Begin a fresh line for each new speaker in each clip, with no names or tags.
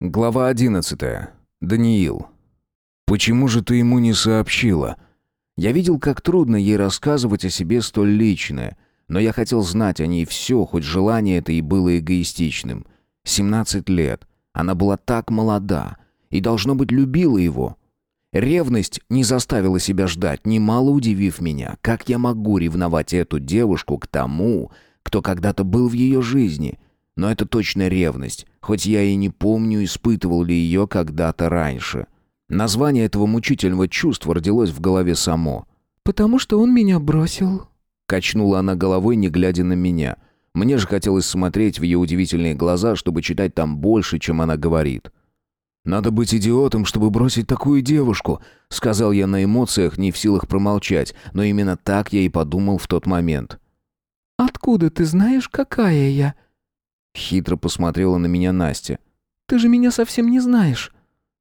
Глава 11. Даниил. Почему же ты ему не сообщила? Я видел, как трудно ей рассказывать о себе столь личное, но я хотел знать о ней все, хоть желание это и было эгоистичным. 17 лет. Она была так молода и должно быть любила его. Ревность не заставила себя ждать, немало удивив меня. Как я могу ревновать эту девушку к тому, кто когда-то был в ее жизни? Но это точно ревность, хоть я и не помню, испытывал ли ее когда-то раньше. Название этого мучительного чувства родилось в голове само.
«Потому что он меня бросил», —
качнула она головой, не глядя на меня. Мне же хотелось смотреть в ее удивительные глаза, чтобы читать там больше, чем она говорит. «Надо быть идиотом, чтобы бросить такую девушку», — сказал я на эмоциях, не в силах промолчать, но именно так я и подумал в тот момент.
«Откуда ты знаешь, какая я?»
Хитро посмотрела на меня Настя.
«Ты же меня совсем не знаешь».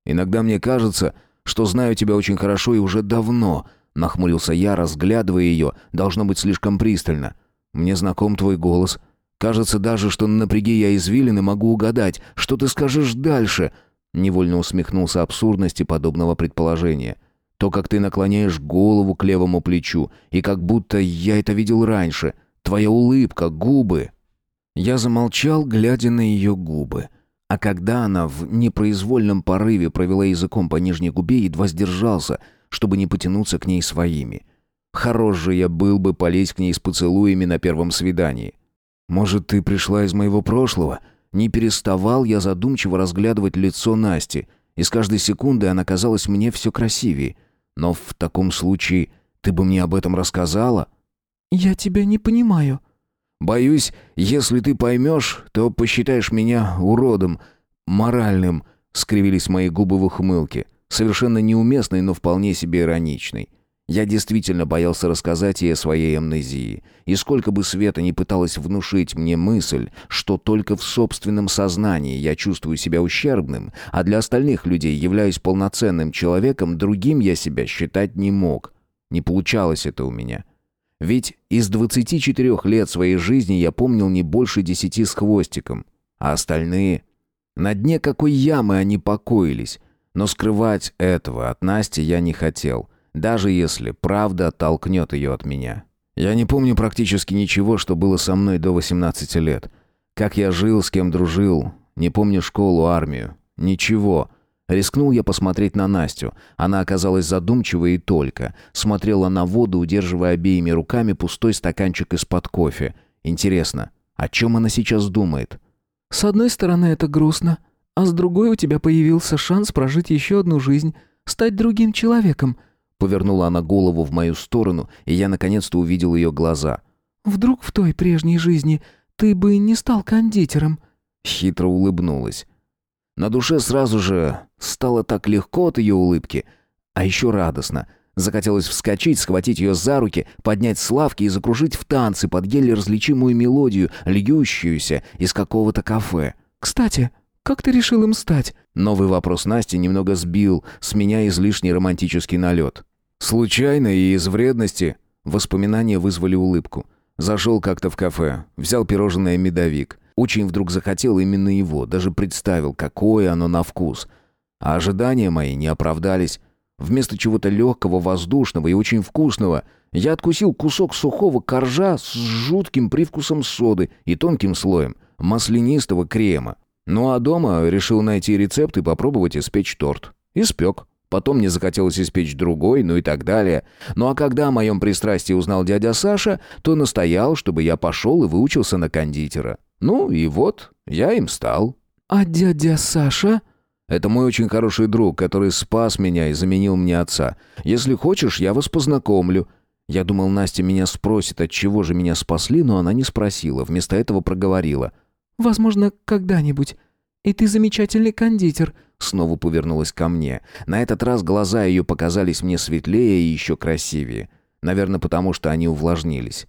«Иногда мне кажется, что знаю тебя очень хорошо и уже давно», нахмурился я, разглядывая ее, должно быть слишком пристально. «Мне знаком твой голос. Кажется даже, что на напряги я извилин и могу угадать, что ты скажешь дальше». Невольно усмехнулся абсурдности подобного предположения. То, как ты наклоняешь голову к левому плечу, и как будто я это видел раньше. Твоя улыбка, губы. Я замолчал, глядя на ее губы. А когда она в непроизвольном порыве провела языком по нижней губе, едва сдержался, чтобы не потянуться к ней своими. Хорош же я был бы полезть к ней с поцелуями на первом свидании. «Может, ты пришла из моего прошлого?» Не переставал я задумчиво разглядывать лицо Насти, и с каждой секундой она казалась мне все красивее. Но в таком случае ты бы мне об этом рассказала?»
«Я тебя не понимаю»,
Боюсь, если ты поймешь, то посчитаешь меня уродом, моральным», — скривились мои губы в ухмылке, совершенно неуместной, но вполне себе ироничной. Я действительно боялся рассказать ей о своей амнезии. И сколько бы Света не пыталась внушить мне мысль, что только в собственном сознании я чувствую себя ущербным, а для остальных людей являюсь полноценным человеком, другим я себя считать не мог. Не получалось это у меня. Ведь из 24 лет своей жизни я помнил не больше десяти с хвостиком. А остальные... На дне какой ямы они покоились. Но скрывать этого от Насти я не хотел, даже если правда оттолкнет ее от меня. Я не помню практически ничего, что было со мной до 18 лет. Как я жил, с кем дружил. Не помню школу, армию. Ничего. Рискнул я посмотреть на Настю. Она оказалась задумчивой и только. Смотрела на воду, удерживая обеими руками пустой стаканчик из-под кофе. Интересно, о чем она сейчас думает?
«С одной стороны, это грустно, а с другой у тебя появился шанс прожить еще одну жизнь, стать другим человеком».
Повернула она голову в мою сторону, и я наконец-то увидел ее глаза.
«Вдруг в той прежней жизни ты бы не стал кондитером?»
Хитро улыбнулась. На душе сразу же стало так легко от ее улыбки, а еще радостно. Захотелось вскочить, схватить ее за руки, поднять с лавки и закружить в танцы под еле различимую мелодию, льющуюся из какого-то кафе.
«Кстати, как ты решил им стать?»
Новый вопрос Насти немного сбил с меня излишний романтический налет. Случайно и из вредности воспоминания вызвали улыбку. Зашел как-то в кафе, взял пирожное «Медовик». Очень вдруг захотел именно его, даже представил, какое оно на вкус. А ожидания мои не оправдались. Вместо чего-то легкого, воздушного и очень вкусного я откусил кусок сухого коржа с жутким привкусом соды и тонким слоем маслянистого крема. Ну а дома решил найти рецепт и попробовать испечь торт. Испек. Потом мне захотелось испечь другой, ну и так далее. Ну а когда о моем пристрастии узнал дядя Саша, то настоял, чтобы я пошел и выучился на кондитера. Ну и вот, я им стал.
А дядя Саша?
Это мой очень хороший друг, который спас меня и заменил мне отца. Если хочешь, я вас познакомлю. Я думал, Настя меня спросит, от чего же меня спасли, но она не спросила, вместо этого проговорила.
Возможно, когда-нибудь. И ты замечательный кондитер.
Снова повернулась ко мне. На этот раз глаза ее показались мне светлее и еще красивее. Наверное, потому что они увлажнились.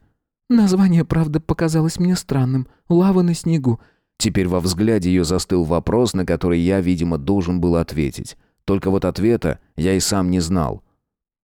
Название, правда, показалось мне странным. «Лава на снегу».
Теперь во взгляде ее застыл вопрос, на который я, видимо, должен был ответить. Только вот ответа я и сам не знал.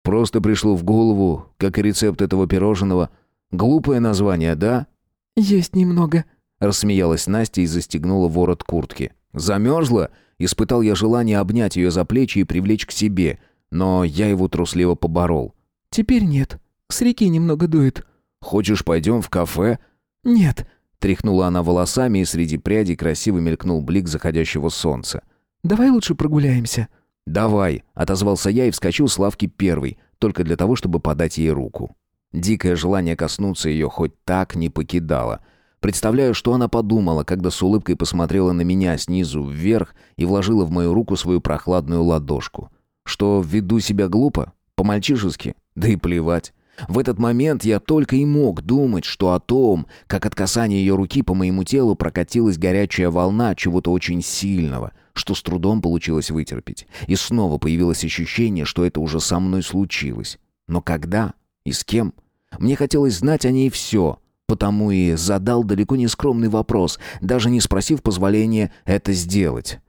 Просто пришло в голову, как и рецепт этого пирожного. Глупое название, да?
«Есть немного», —
рассмеялась Настя и застегнула ворот куртки. «Замерзла?» Испытал я желание обнять ее за плечи и привлечь к себе, но я его трусливо поборол.
«Теперь нет. С реки немного дует».
«Хочешь, пойдем в кафе?»
«Нет».
Тряхнула она волосами, и среди прядей красиво мелькнул блик заходящего солнца.
«Давай лучше прогуляемся».
«Давай», — отозвался я и вскочил с лавки первый, только для того, чтобы подать ей руку. Дикое желание коснуться ее хоть так не покидало. Представляю, что она подумала, когда с улыбкой посмотрела на меня снизу вверх и вложила в мою руку свою прохладную ладошку. Что, веду себя глупо? По-мальчишески? Да и плевать. В этот момент я только и мог думать, что о том, как от касания ее руки по моему телу прокатилась горячая волна чего-то очень сильного, что с трудом получилось вытерпеть. И снова появилось ощущение, что это уже со мной случилось. Но когда и с кем? Мне хотелось знать о ней все, потому и задал далеко не скромный вопрос, даже не спросив позволения это сделать.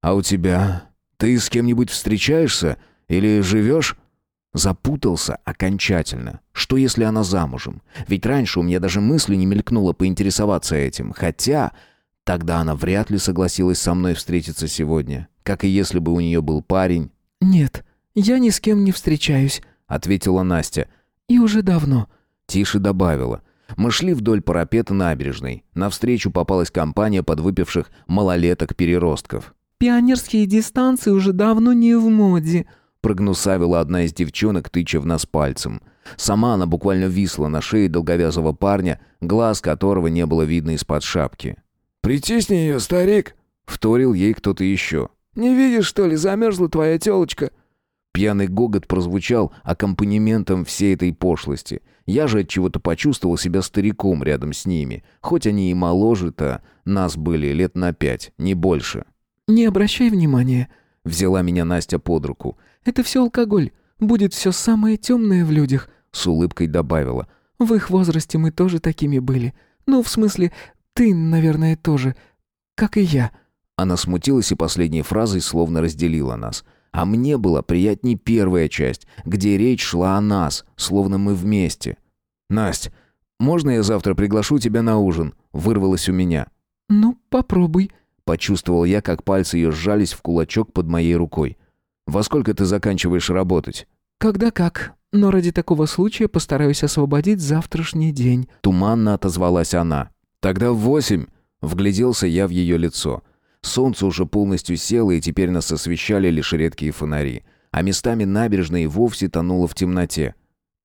«А у тебя? Ты с кем-нибудь встречаешься? Или живешь?» Запутался окончательно. Что если она замужем? Ведь раньше у меня даже мысли не мелькнуло поинтересоваться этим. Хотя тогда она вряд ли согласилась со мной встретиться сегодня. Как и если бы у нее был парень.
«Нет, я ни с кем не встречаюсь», —
ответила Настя.
«И уже давно».
Тише добавила. Мы шли вдоль парапета набережной. Навстречу попалась компания подвыпивших малолеток-переростков.
«Пионерские дистанции уже давно не в моде»,
прогнусавила одна из девчонок, тыча в нас пальцем. Сама она буквально висла на шее долговязого парня, глаз которого не было видно из-под шапки.
«Притисни ее, старик!»
— вторил ей кто-то еще.
«Не видишь, что ли, замерзла твоя телочка?»
Пьяный гогот прозвучал аккомпанементом всей этой пошлости. Я же от чего-то почувствовал себя стариком рядом с ними, хоть они и моложе-то нас были лет на пять, не больше.
«Не обращай внимания», —
взяла меня Настя под руку.
Это все алкоголь. Будет все самое темное в людях», —
с улыбкой добавила.
«В их возрасте мы тоже такими были. Ну, в смысле, ты, наверное, тоже. Как и я».
Она смутилась и последней фразой словно разделила нас. А мне была приятней первая часть, где речь шла о нас, словно мы вместе. «Насть, можно я завтра приглашу тебя на ужин?» — вырвалось у меня.
«Ну, попробуй», —
почувствовал я, как пальцы ее сжались в кулачок под моей рукой. Во сколько ты заканчиваешь работать?
Когда как. Но ради такого случая постараюсь освободить завтрашний день.
Туманно отозвалась она. Тогда в восемь. Вгляделся я в ее лицо. Солнце уже полностью село, и теперь нас освещали лишь редкие фонари. А местами набережной вовсе тонуло в темноте.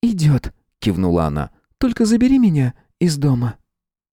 «Идет», — кивнула она. «Только забери меня из дома».